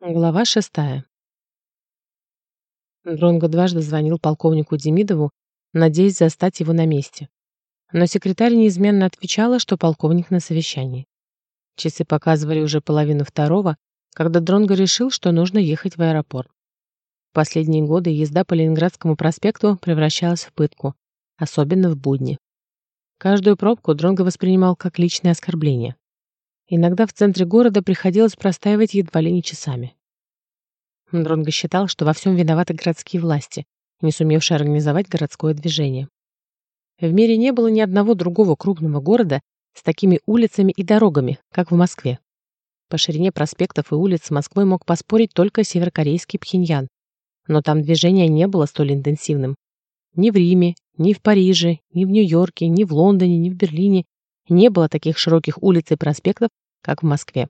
Глава шестая. Дронго дважды звонил полковнику Демидову, надеясь застать его на месте. Но секретарь неизменно отвечала, что полковник на совещании. Часы показывали уже половину второго, когда Дронго решил, что нужно ехать в аэропорт. В последние годы езда по Ленинградскому проспекту превращалась в пытку, особенно в будни. Каждую пробку Дронго воспринимал как личное оскорбление. Иногда в центре города приходилось простаивать едва ли не часами. Дронго считал, что во всем виноваты городские власти, не сумевшие организовать городское движение. В мире не было ни одного другого крупного города с такими улицами и дорогами, как в Москве. По ширине проспектов и улиц Москвой мог поспорить только северокорейский Пхеньян, но там движение не было столь интенсивным. Ни в Риме, ни в Париже, ни в Нью-Йорке, ни в Лондоне, ни в Берлине не было таких широких улиц и проспектов, как в Москве.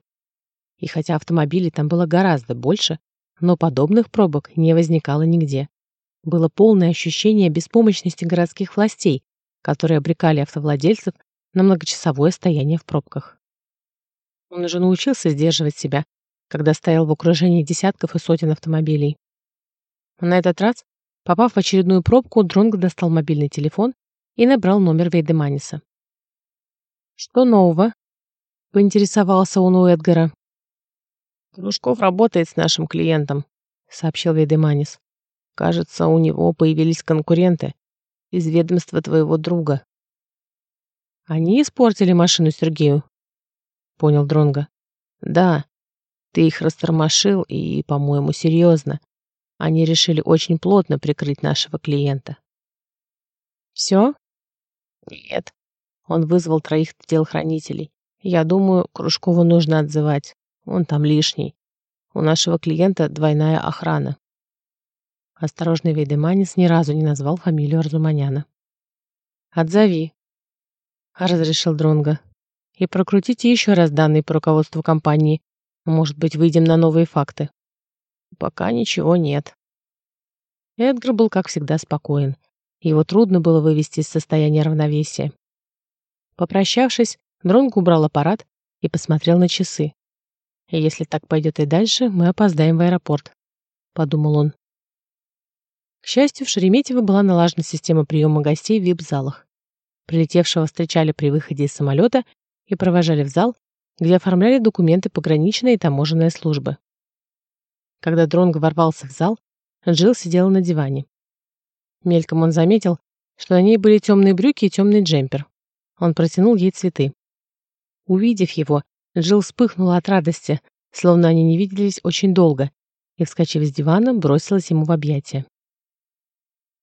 И хотя автомобилей там было гораздо больше, но подобных пробок не возникало нигде. Было полное ощущение беспомощности городских властей, которые обрекали автовладельцев на многочасовое стояние в пробках. Он уже научился сдерживать себя, когда стоял в окружении десятков и сотен автомобилей. На этот раз, попав в очередную пробку, Дронго достал мобильный телефон и набрал номер Вейдеманиса. «Что нового?» — поинтересовался он у Эдгара. «Кружков работает с нашим клиентом», — сообщил Вейдеманис. «Кажется, у него появились конкуренты из ведомства твоего друга». «Они испортили машину Сергею?» — понял Дронга. «Да, ты их растормошил и, по-моему, серьезно. Они решили очень плотно прикрыть нашего клиента». «Все?» «Нет, он вызвал троих телохранителей. Я думаю, Кружкову нужно отзывать. Он там лишний. У нашего клиента двойная охрана. Осторожный Вейдеманис ни разу не назвал фамилию Арзуманяна. «Отзови», — разрешил Дронга. «И прокрутите еще раз данные по руководству компании. Может быть, выйдем на новые факты». «Пока ничего нет». Эдгар был, как всегда, спокоен. Его трудно было вывести из состояния равновесия. Попрощавшись, Дронг убрал аппарат и посмотрел на часы. «Если так пойдет и дальше, мы опоздаем в аэропорт», — подумал он. К счастью, в Шереметьево была налажена система приема гостей в вип-залах. Прилетевшего встречали при выходе из самолета и провожали в зал, где оформляли документы пограничной и таможенной службы. Когда Дронг ворвался в зал, Джилл сидела на диване. Мельком он заметил, что на ней были темные брюки и темный джемпер. Он протянул ей цветы. Увидев его, Джилл вспыхнула от радости, словно они не виделись очень долго, и, вскочив с дивана, бросилась ему в объятия.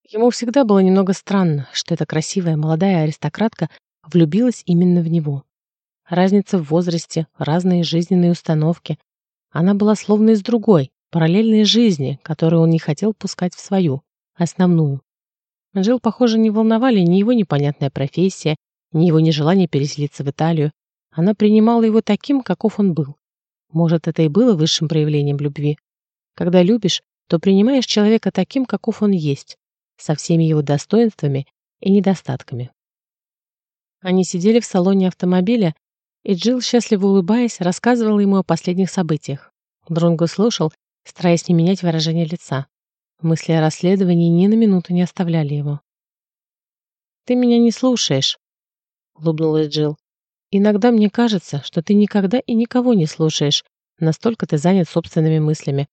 Ему всегда было немного странно, что эта красивая молодая аристократка влюбилась именно в него. Разница в возрасте, разные жизненные установки. Она была словно из другой, параллельной жизни, которую он не хотел пускать в свою, основную. Джилл, похоже, не волновали ни его непонятная профессия, ни его нежелание переселиться в Италию. Она принимала его таким, каков он был. Может, это и было высшим проявлением любви. Когда любишь, то принимаешь человека таким, каков он есть, со всеми его достоинствами и недостатками. Они сидели в салоне автомобиля, и Джилл, счастливо улыбаясь, рассказывала ему о последних событиях. Дронго слушал, стараясь не менять выражение лица. Мысли о расследовании ни на минуту не оставляли его. «Ты меня не слушаешь», улыбнулась Джилл. Иногда мне кажется, что ты никогда и никого не слушаешь, настолько ты занят собственными мыслями,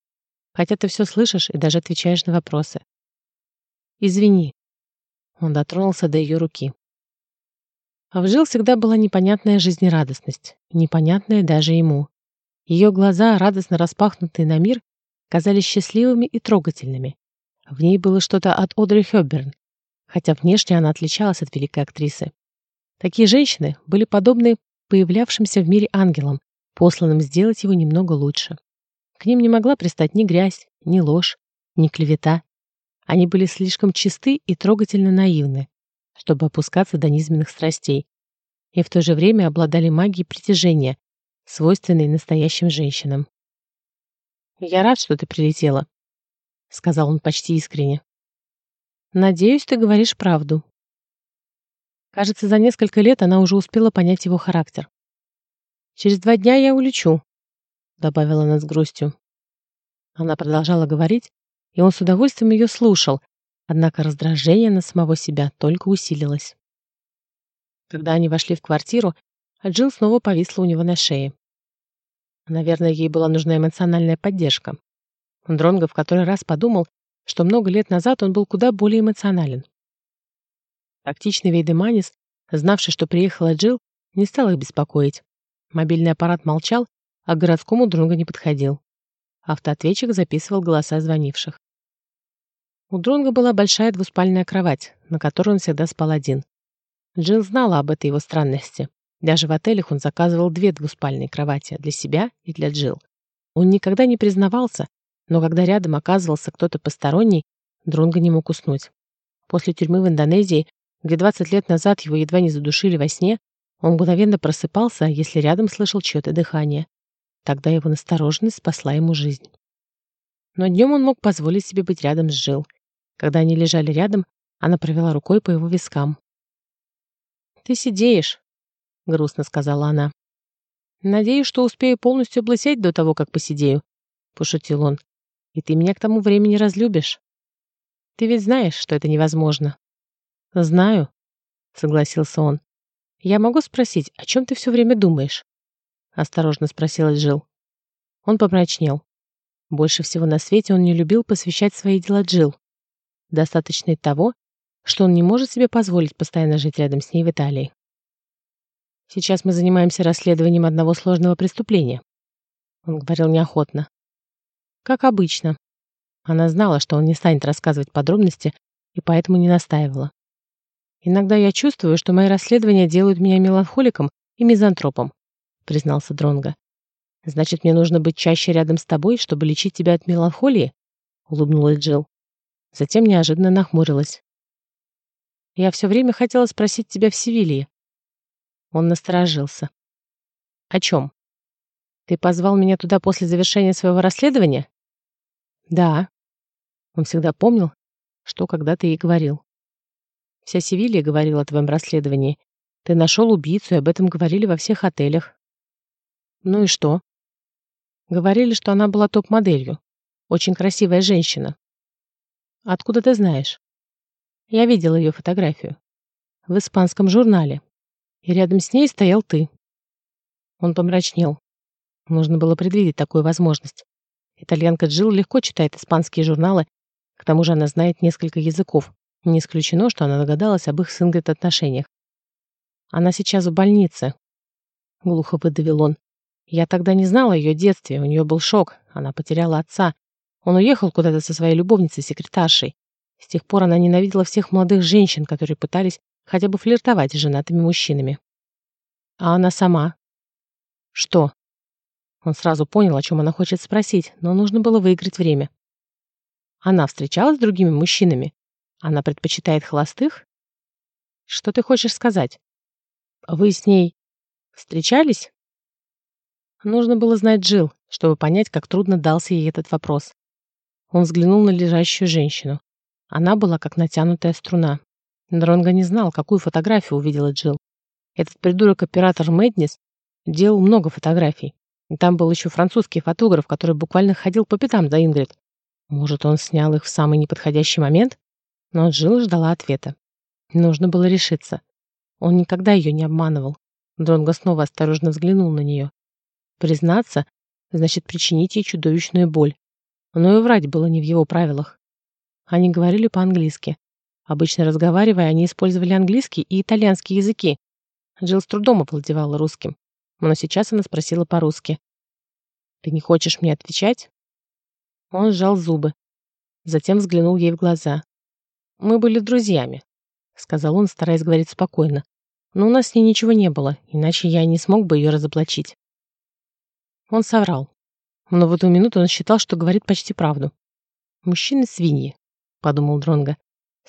хотя ты все слышишь и даже отвечаешь на вопросы. Извини. Он дотронулся до ее руки. А в Джилл всегда была непонятная жизнерадостность, непонятная даже ему. Ее глаза, радостно распахнутые на мир, казались счастливыми и трогательными. В ней было что-то от Одри Хёбберн, хотя внешне она отличалась от великой актрисы. Такие женщины были подобны появлявшимся в мире ангелам, посланным сделать его немного лучше. К ним не могла пристать ни грязь, ни ложь, ни клевета. Они были слишком чисты и трогательно наивны, чтобы опускаться до низменных страстей, и в то же время обладали магией притяжения, свойственной настоящим женщинам. «Я рад, что ты прилетела», — сказал он почти искренне. «Надеюсь, ты говоришь правду», Кажется, за несколько лет она уже успела понять его характер. «Через два дня я улечу», — добавила она с грустью. Она продолжала говорить, и он с удовольствием ее слушал, однако раздражение на самого себя только усилилось. Когда они вошли в квартиру, Джилл снова повисла у него на шее. Наверное, ей была нужна эмоциональная поддержка. Дронго в который раз подумал, что много лет назад он был куда более эмоционален. Тактичный Вейдеманис, знавший, что приехала Джилл, не стал их беспокоить. Мобильный аппарат молчал, а к городскому Дронго не подходил. Автоответчик записывал голоса звонивших. У Дронга была большая двуспальная кровать, на которой он всегда спал один. Джилл знала об этой его странности. Даже в отелях он заказывал две двуспальные кровати для себя и для Джилл. Он никогда не признавался, но когда рядом оказывался кто-то посторонний, Дронго не мог уснуть. После тюрьмы в Индонезии, где 20 лет назад его едва не задушили во сне, он мгновенно просыпался, если рядом слышал чье-то дыхание. Тогда его настороженность спасла ему жизнь. Но днем он мог позволить себе быть рядом с Жил. Когда они лежали рядом, она провела рукой по его вискам. «Ты сидеешь», — грустно сказала она. «Надеюсь, что успею полностью облысеть до того, как посидею», — пошутил он. «И ты меня к тому времени разлюбишь. Ты ведь знаешь, что это невозможно». «Знаю», — согласился он. «Я могу спросить, о чем ты все время думаешь?» — осторожно спросила Джилл. Он помрачнел. Больше всего на свете он не любил посвящать свои дела Джилл. Достаточно и того, что он не может себе позволить постоянно жить рядом с ней в Италии. Сейчас мы занимаемся расследованием одного сложного преступления. Он говорил неохотно. Как обычно. Она знала, что он не станет рассказывать подробности, и поэтому не настаивала. Иногда я чувствую, что мои расследования делают меня меланхоликом и мизантропом, признался Дронга. Значит, мне нужно быть чаще рядом с тобой, чтобы лечить тебя от меланхолии? улыбнулась Джилл. Затем неожиданно нахмурилась. Я все время хотела спросить тебя в Севилье. Он насторожился. О чем? Ты позвал меня туда после завершения своего расследования? Да. Он всегда помнил, что когда-то ей говорил. Вся Севилья говорила о твоем расследовании. Ты нашел убийцу, и об этом говорили во всех отелях. Ну и что? Говорили, что она была топ-моделью. Очень красивая женщина. Откуда ты знаешь? Я видела ее фотографию. В испанском журнале. И рядом с ней стоял ты. Он помрачнел. Нужно было предвидеть такую возможность. Итальянка Джилл легко читает испанские журналы, к тому же она знает несколько языков. Не исключено, что она догадалась об их с Ингрид отношениях. Она сейчас в больнице. Глухо выдавил он. Я тогда не знала о ее детстве, у нее был шок. Она потеряла отца. Он уехал куда-то со своей любовницей-секретаршей. С тех пор она ненавидела всех молодых женщин, которые пытались хотя бы флиртовать с женатыми мужчинами. А она сама? Что? Он сразу понял, о чем она хочет спросить, но нужно было выиграть время. Она встречалась с другими мужчинами? Она предпочитает холостых? Что ты хочешь сказать? Вы с ней встречались? Нужно было знать Джил, чтобы понять, как трудно дался ей этот вопрос. Он взглянул на лежащую женщину. Она была как натянутая струна. Дронго не знал, какую фотографию увидела Джил. Этот придурок-оператор Мэднис делал много фотографий. И там был еще французский фотограф, который буквально ходил по пятам за Ингрид. Может, он снял их в самый неподходящий момент? Но Джилл ждала ответа. Нужно было решиться. Он никогда ее не обманывал. Дронго снова осторожно взглянул на нее. Признаться, значит причинить ей чудовищную боль. Но и врать было не в его правилах. Они говорили по-английски. Обычно разговаривая, они использовали английский и итальянский языки. Джилл с трудом овладевала русским. Но сейчас она спросила по-русски. «Ты не хочешь мне отвечать?» Он сжал зубы. Затем взглянул ей в глаза. Мы были друзьями, сказал он, стараясь говорить спокойно. Но у нас с ней ничего не было, иначе я не смог бы ее разоблачить. Он соврал. Но в эту минуту он считал, что говорит почти правду. «Мужчины — свиньи», — подумал Дронга.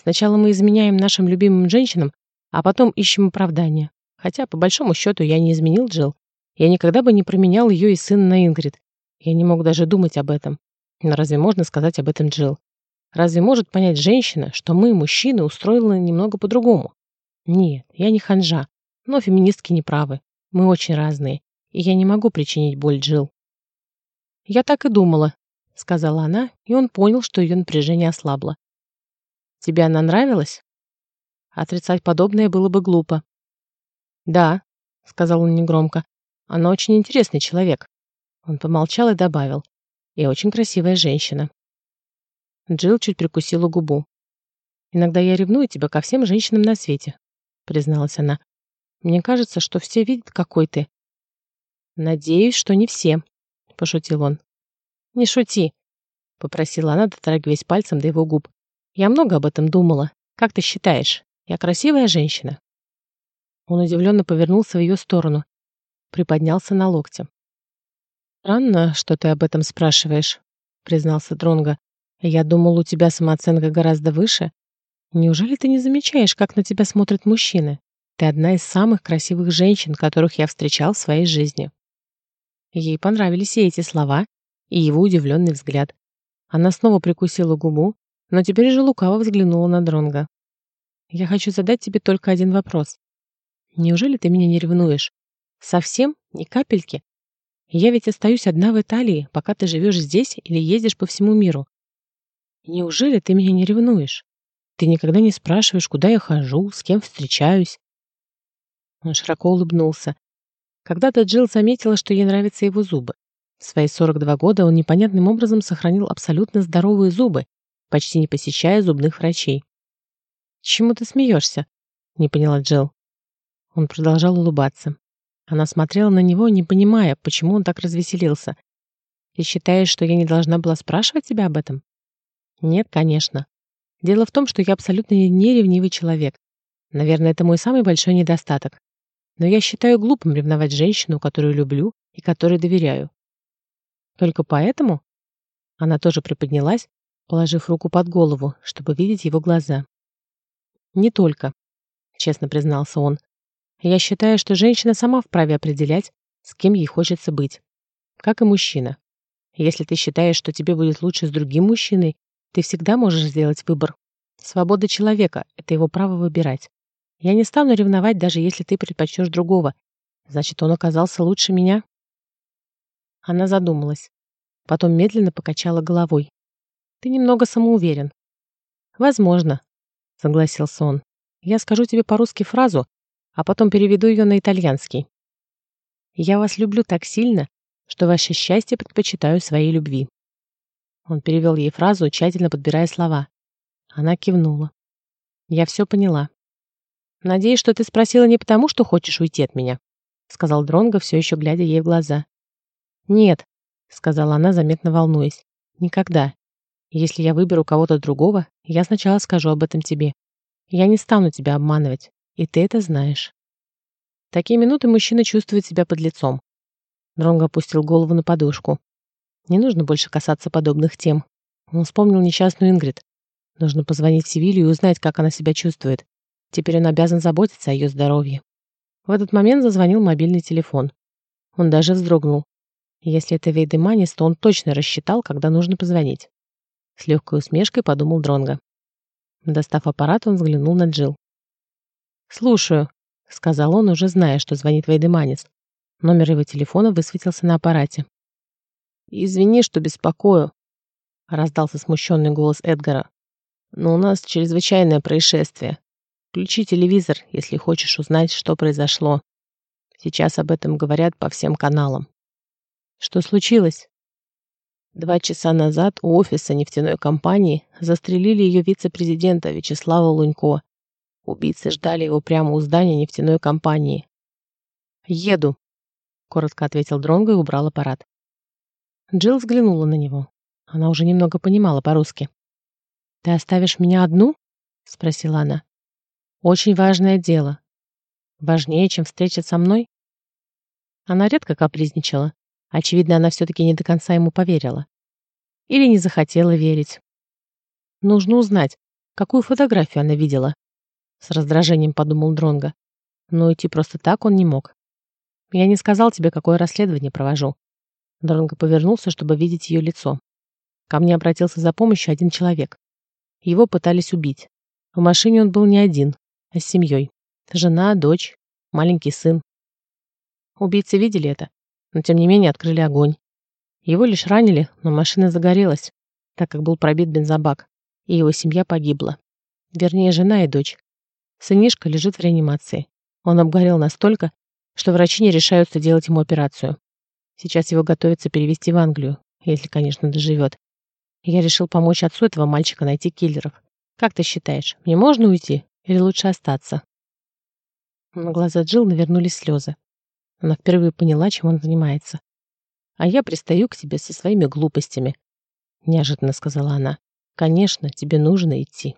«Сначала мы изменяем нашим любимым женщинам, а потом ищем оправдания. Хотя, по большому счету, я не изменил Джилл. Я никогда бы не променял ее и сына на Ингрид. Я не мог даже думать об этом. Но разве можно сказать об этом Джилл? Разве может понять женщина, что мы, мужчины, устроены немного по-другому? Нет, я не ханжа, но феминистки не правы. Мы очень разные, и я не могу причинить боль Джил. Я так и думала, — сказала она, и он понял, что ее напряжение ослабло. «Тебе она нравилась?» Отрицать подобное было бы глупо. «Да», — сказал он негромко, — «она очень интересный человек». Он помолчал и добавил, «и очень красивая женщина». Джилл чуть прикусила губу. «Иногда я ревную тебя ко всем женщинам на свете», — призналась она. «Мне кажется, что все видят, какой ты». «Надеюсь, что не все», — пошутил он. «Не шути», — попросила она, дотрагиваясь пальцем до его губ. «Я много об этом думала. Как ты считаешь, я красивая женщина?» Он удивленно повернулся в ее сторону, приподнялся на локте. «Странно, что ты об этом спрашиваешь», — признался Дронго. «Я думал, у тебя самооценка гораздо выше. Неужели ты не замечаешь, как на тебя смотрят мужчины? Ты одна из самых красивых женщин, которых я встречал в своей жизни». Ей понравились и эти слова, и его удивленный взгляд. Она снова прикусила губу, но теперь же лукаво взглянула на Дронга. «Я хочу задать тебе только один вопрос. Неужели ты меня не ревнуешь? Совсем? Ни капельки? Я ведь остаюсь одна в Италии, пока ты живешь здесь или ездишь по всему миру. Неужели ты меня не ревнуешь? Ты никогда не спрашиваешь, куда я хожу, с кем встречаюсь?» Он широко улыбнулся. Когда-то Джилл заметила, что ей нравятся его зубы. В свои 42 года он непонятным образом сохранил абсолютно здоровые зубы, почти не посещая зубных врачей. «Чему ты смеешься?» — не поняла Джилл. Он продолжал улыбаться. Она смотрела на него, не понимая, почему он так развеселился. «Ты считаешь, что я не должна была спрашивать тебя об этом?» «Нет, конечно. Дело в том, что я абсолютно не ревнивый человек. Наверное, это мой самый большой недостаток. Но я считаю глупым ревновать женщину, которую люблю и которой доверяю. Только поэтому? Она тоже приподнялась, положив руку под голову, чтобы видеть его глаза. Не только, честно признался он. Я считаю, что женщина сама вправе определять, с кем ей хочется быть. Как и мужчина. Если ты считаешь, что тебе будет лучше с другим мужчиной, ты всегда можешь сделать выбор. Свобода человека — это его право выбирать. Я не стану ревновать, даже если ты предпочтешь другого. Значит, он оказался лучше меня? Она задумалась. Потом медленно покачала головой. «Ты немного самоуверен». «Возможно», — согласился он. «Я скажу тебе по-русски фразу, а потом переведу ее на итальянский. Я вас люблю так сильно, что ваше счастье предпочитаю своей любви». Он перевел ей фразу, тщательно подбирая слова. Она кивнула. «Я все поняла». «Надеюсь, что ты спросила не потому, что хочешь уйти от меня», сказал Дронго, все еще глядя ей в глаза. «Нет», — сказала она, заметно волнуясь. «Никогда. Если я выберу кого-то другого, я сначала скажу об этом тебе. Я не стану тебя обманывать, и ты это знаешь». В такие минуты мужчина чувствует себя под лицом. Дронго опустил голову на подушку. Не нужно больше касаться подобных тем. Он вспомнил несчастную Ингрид. Нужно позвонить в Севилью и узнать, как она себя чувствует. Теперь он обязан заботиться о ее здоровье. В этот момент зазвонил мобильный телефон. Он даже вздрогнул. Если это Вейдеманис, то он точно рассчитал, когда нужно позвонить. С легкой усмешкой подумал Дронга. Достав аппарат, он взглянул на Джил. «Слушаю», — сказал он, уже зная, что звонит Вейдеманис. Номер его телефона высветился на аппарате. «Извини, что беспокою», — раздался смущенный голос Эдгара. «Но у нас чрезвычайное происшествие. Включи телевизор, если хочешь узнать, что произошло. Сейчас об этом говорят по всем каналам». Что случилось? Два часа назад у офиса нефтяной компании застрелили ее вице-президента Вячеслава Лунько. Убийцы ждали его прямо у здания нефтяной компании. «Еду», — коротко ответил Дронго и убрал аппарат. Джилл взглянула на него. Она уже немного понимала по-русски. «Ты оставишь меня одну?» — спросила она. «Очень важное дело. Важнее, чем встреча со мной?» Она редко капризничала, Очевидно, она все-таки не до конца ему поверила. Или не захотела верить. Нужно узнать, какую фотографию она видела. С раздражением подумал Дронга. Но идти просто так он не мог. Я не сказал тебе, какое расследование провожу. Дронго повернулся, чтобы видеть ее лицо. Ко мне обратился за помощью один человек. Его пытались убить. В машине он был не один, а с семьей. Жена, дочь, маленький сын. Убийцы видели это? но тем не менее открыли огонь. Его лишь ранили, но машина загорелась, так как был пробит бензобак, и его семья погибла. Вернее, жена и дочь. Сынишка лежит в реанимации. Он обгорел настолько, что врачи не решаются делать ему операцию. Сейчас его готовятся перевести в Англию, если, конечно, доживет. Я решил помочь отцу этого мальчика найти киллеров. Как ты считаешь, мне можно уйти или лучше остаться?» На глаза Джилл навернулись слезы. Она впервые поняла, чем он занимается. «А я пристаю к тебе со своими глупостями», — неожиданно сказала она. «Конечно, тебе нужно идти».